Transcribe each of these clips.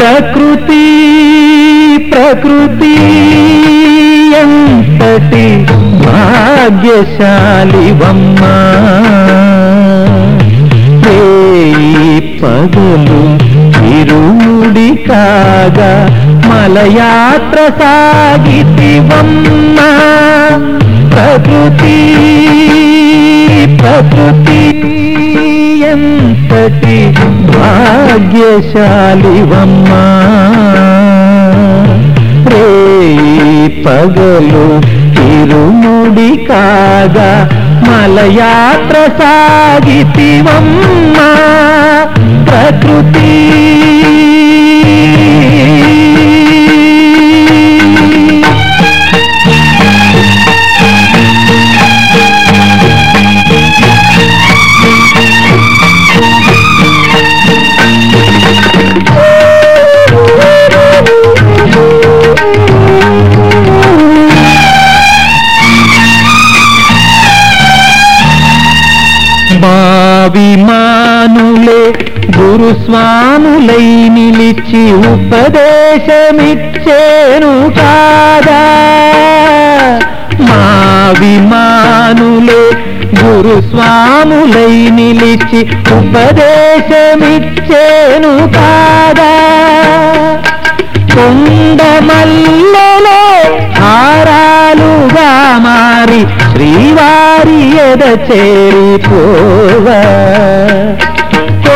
ప్రకృతి ప్రకృతి ఎంతటి భాగ్యశాలివమ్మా. పగలు ఇరుడి కాగా మలయాత్ర సాగితివమ్మా. ప్రకృతి ప్రకృతి ఎంతటి భాగ్యశాలివమ్మా. రేయి పగలు తిరుముడి కాగా మలయాత్ర సాగితివమ్మా. ప్రకృతి గురుస్వాములై నిలిచి ఉపదేశమిచ్చేను కాదా? మా విమానులే గురుస్వాములై నిలిచి ఉపదేశమిచ్చేను కాదా? కొండమల్లలో హారాలుగా మారి శ్రీవారి ఎద చేరిపోవా?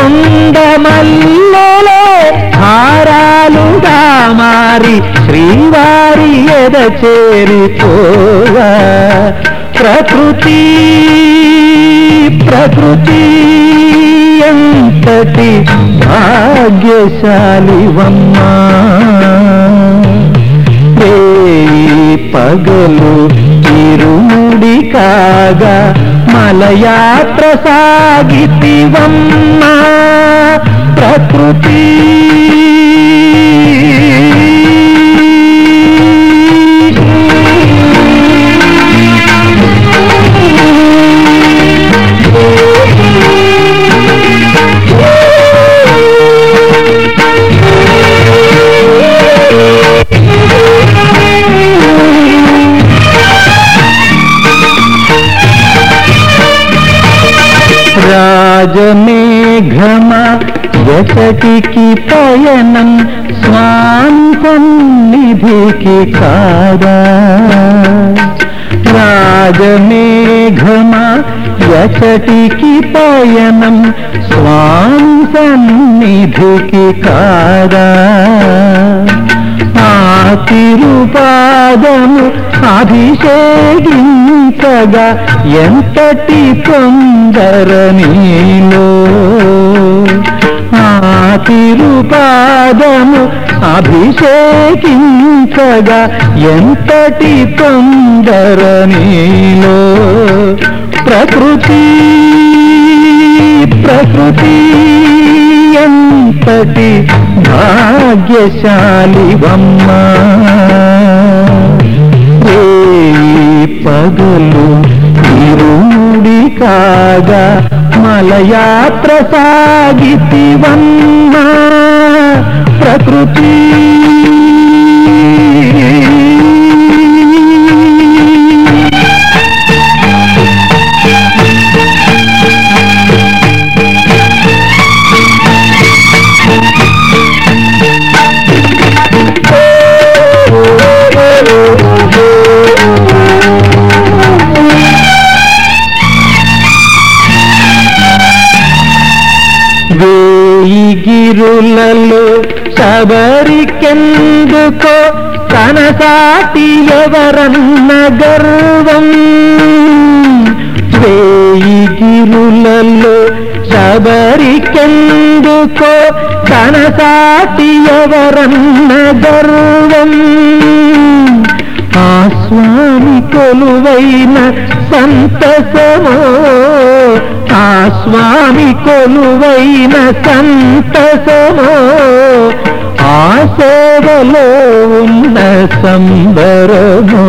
కొండమల్లలో హారాలుగా మారి శ్రీవారి ఎద చేరిపోవ? ప్రకృతి ప్రకృతి ఎంతటి భాగ్యశాలివమ్మా? పగలు తిరుముడి కాగా మలయాత్ర సాగితివమ్మా? ప్రకృతి రాజమేఘమ ఎసటికి పయనం స్వామి సన్నిధికి కాదా? రాజమేఘమ ఎసటికి పయనం స్వామి సన్నిధికి కాదా? తిరుపాదము అభిషేకించగా ఎంతటి తొందర నీలో ఆ తిరుపాదము అభిషేకించగా ఎంతటి తొందర నీలో ప్రకృతి ప్రకృతి ఎంతటి భాగ్యశాలివమ్మా. రేయి పగలు ఇరుడి కాగా మలయాత్ర సాగితివమ్మా. ప్రకృతి గిరులలో శబరికెందుకో తన సాటి ఎవరన్న గర్వం? వేయి గిరులలో శబరికెందుకో తన సాటి ఎవరన్న గర్వం? ఆ స్వామి కొలువైన సంతసమో స్వామి కొలువైన సంతసమో ఆ సేవలో ఉన్న సంబరమో.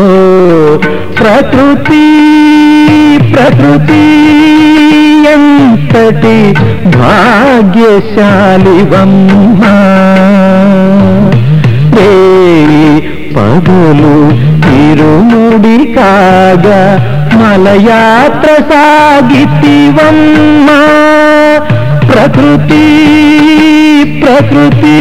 ప్రకృతి ప్రకృతి ఎంతటి భాగ్యశాలివమ్మా. పగలు తిరుముడి కాగా మలయాత్ర సాగితివమ్మా ప్రకృతి ప్రకృతి.